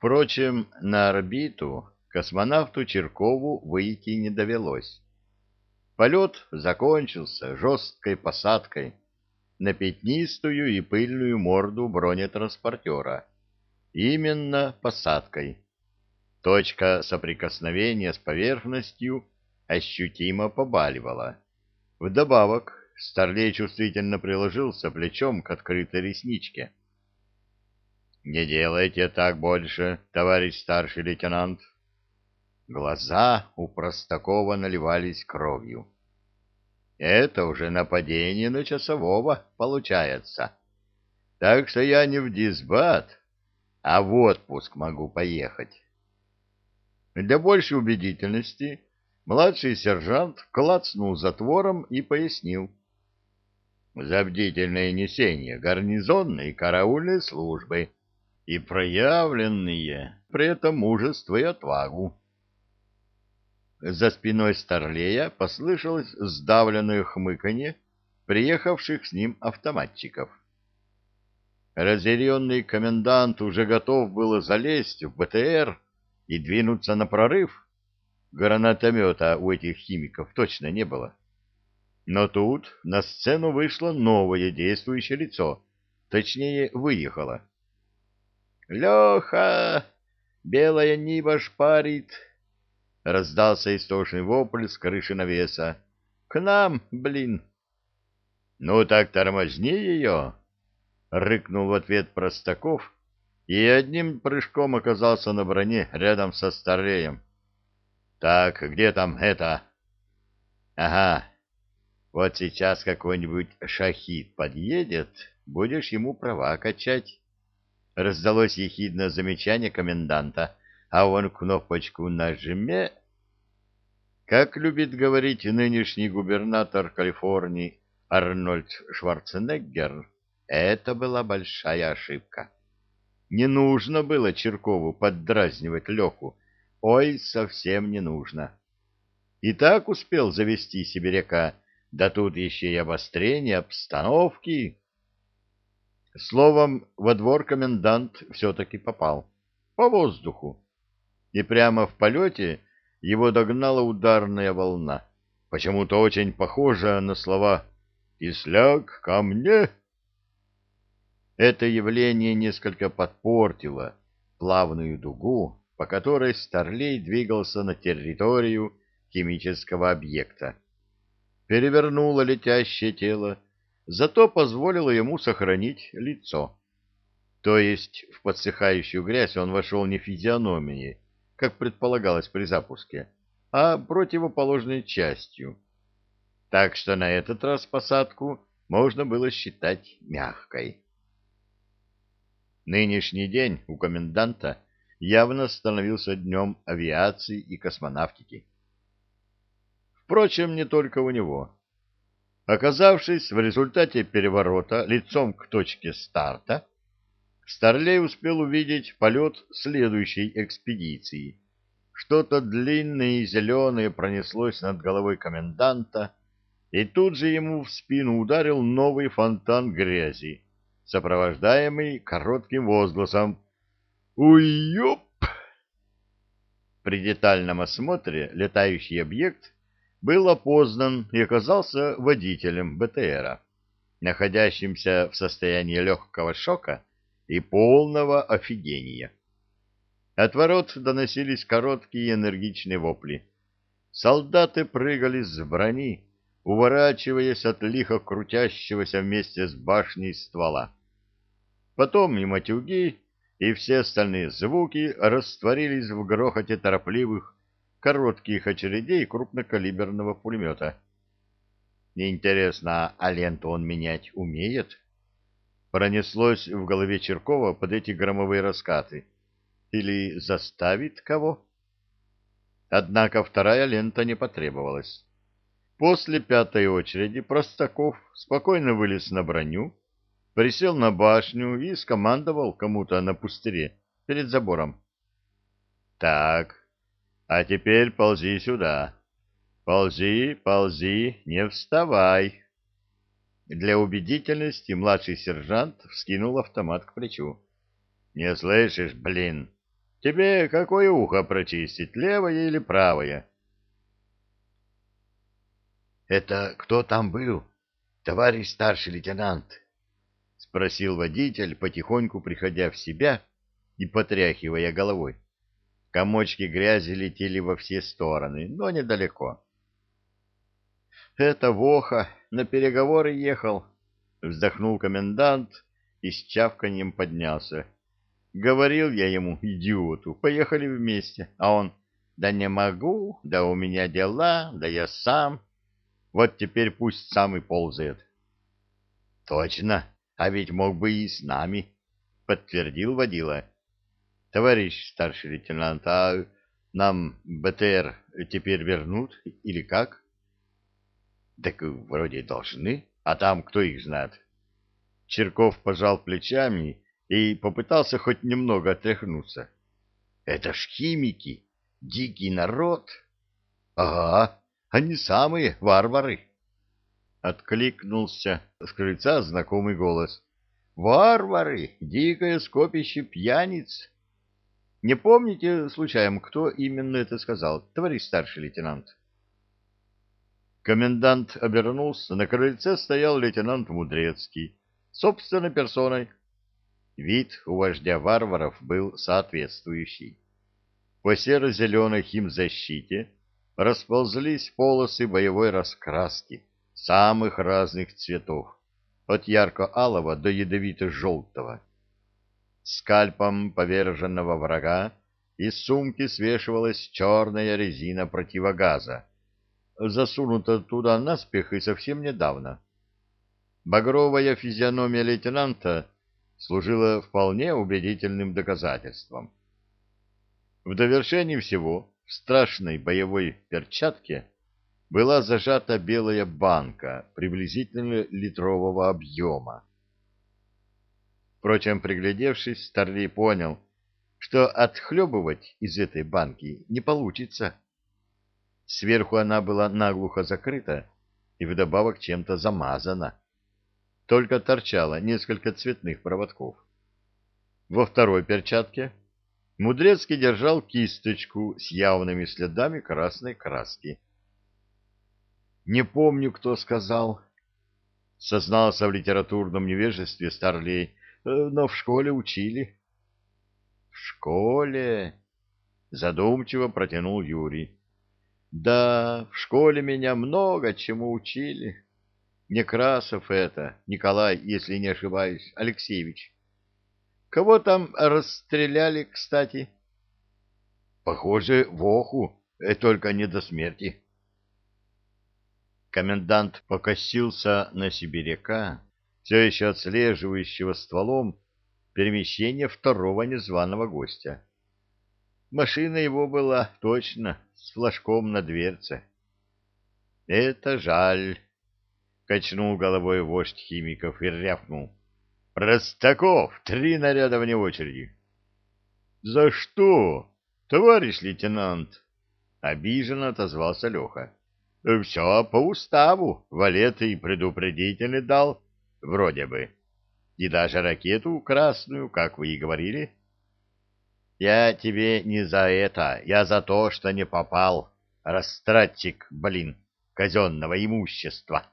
Впрочем, на орбиту космонавту Черкову выйти не довелось. Полет закончился жесткой посадкой на пятнистую и пыльную морду бронетранспортера. Именно посадкой. Точка соприкосновения с поверхностью ощутимо побаливала. Вдобавок, Старлей чувствительно приложился плечом к открытой ресничке. — Не делайте так больше, товарищ старший лейтенант. Глаза у Простакова наливались кровью. Это уже нападение на часового получается. Так что я не в дисбат, а в отпуск могу поехать. Для большей убедительности младший сержант клацнул затвором и пояснил. За бдительное несение гарнизонной караульной службы и проявленные при этом мужество и отвагу. За спиной Старлея послышалось сдавленное хмыканье приехавших с ним автоматчиков. Разъяренный комендант уже готов было залезть в БТР и двинуться на прорыв. Гранатомета у этих химиков точно не было. Но тут на сцену вышло новое действующее лицо, точнее, выехало. «Леха! Белая Ниба шпарит!» — раздался истошный вопль с крыши навеса. «К нам, блин!» «Ну так тормозни ее!» — рыкнул в ответ Простаков и одним прыжком оказался на броне рядом со Старлеем. «Так, где там это?» «Ага, вот сейчас какой-нибудь шахид подъедет, будешь ему права качать». Раздалось ехидное замечание коменданта а он кнопочку нажме. Как любит говорить нынешний губернатор Калифорнии Арнольд Шварценеггер, это была большая ошибка. Не нужно было Черкову поддразнивать Леху, ой, совсем не нужно. И так успел завести сибиряка, да тут еще и обострение обстановки. Словом, во двор комендант все-таки попал. По воздуху и прямо в полете его догнала ударная волна, почему-то очень похожая на слова «Кисляк, ко мне!». Это явление несколько подпортило плавную дугу, по которой Старлей двигался на территорию химического объекта. Перевернуло летящее тело, зато позволило ему сохранить лицо. То есть в подсыхающую грязь он вошел не физиономией, как предполагалось при запуске, а противоположной частью. Так что на этот раз посадку можно было считать мягкой. Нынешний день у коменданта явно становился днем авиации и космонавтики. Впрочем, не только у него. Оказавшись в результате переворота лицом к точке старта, Старлей успел увидеть полет следующей экспедиции. Что-то длинное и зеленое пронеслось над головой коменданта, и тут же ему в спину ударил новый фонтан грязи, сопровождаемый коротким возгласом «Уй-ёп!». При детальном осмотре летающий объект был опознан и оказался водителем БТРа, находящимся в состоянии легкого шока и полного офигения. От ворот доносились короткие энергичные вопли. Солдаты прыгали с брони, уворачиваясь от лихо крутящегося вместе с башней ствола. Потом и матюги, и все остальные звуки растворились в грохоте торопливых, коротких очередей крупнокалиберного пулемета. Интересно, а ленту он менять умеет? Пронеслось в голове Черкова под эти громовые раскаты. Или заставит кого? Однако вторая лента не потребовалась. После пятой очереди Простаков спокойно вылез на броню, присел на башню и скомандовал кому-то на пустыре перед забором. «Так, а теперь ползи сюда. Ползи, ползи, не вставай». Для убедительности младший сержант вскинул автомат к плечу. — Не слышишь, блин? Тебе какое ухо прочистить, левое или правое? — Это кто там был, товарищ старший лейтенант? — спросил водитель, потихоньку приходя в себя и потряхивая головой. Комочки грязи летели во все стороны, но недалеко. — Это Воха на переговоры ехал, — вздохнул комендант и с чавканьем поднялся. Говорил я ему, идиоту, поехали вместе, а он, да не могу, да у меня дела, да я сам. Вот теперь пусть сам и ползает. — Точно, а ведь мог бы и с нами, — подтвердил водила. — Товарищ старший лейтенант, а нам БТР теперь вернут или как? — Так вроде должны, а там кто их знает. Черков пожал плечами и попытался хоть немного отряхнуться. Это ж химики, дикий народ. Ага, они самые варвары. Откликнулся с крыльца знакомый голос. Варвары, дикое скопище пьяниц. Не помните, случаем, кто именно это сказал, товарищ старший лейтенант? Комендант обернулся, на крыльце стоял лейтенант Мудрецкий, собственной персоной, Вид у вождя варваров был соответствующий. По серо-зеленой химзащите расползлись полосы боевой раскраски самых разных цветов, от ярко-алого до ядовито-желтого. Скальпом поверженного врага из сумки свешивалась черная резина противогаза, засунута туда наспех и совсем недавно. Багровая физиономия лейтенанта служило вполне убедительным доказательством. В довершении всего в страшной боевой перчатке была зажата белая банка приблизительно литрового объема. Впрочем, приглядевшись, Старлей понял, что отхлебывать из этой банки не получится. Сверху она была наглухо закрыта и вдобавок чем-то замазана только торчало несколько цветных проводков. Во второй перчатке Мудрецкий держал кисточку с явными следами красной краски. «Не помню, кто сказал», — сознался в литературном невежестве Старлей, «э, но в школе учили». «В школе?» — задумчиво протянул Юрий. «Да, в школе меня много чему учили». Некрасов это, Николай, если не ошибаюсь, Алексеевич. Кого там расстреляли, кстати? Похоже, Воху, и только не до смерти. Комендант покосился на сибиряка, все еще отслеживающего стволом перемещение второго незваного гостя. Машина его была точно с флажком на дверце. Это жаль. Качнул головой вождь химиков и рявкнул. «Простаков! Три наряда вне очереди!» «За что, товарищ лейтенант?» Обиженно отозвался Леха. «Все по уставу. Валет и предупредительный дал. Вроде бы. И даже ракету красную, как вы и говорили». «Я тебе не за это. Я за то, что не попал. Растратчик, блин, казенного имущества».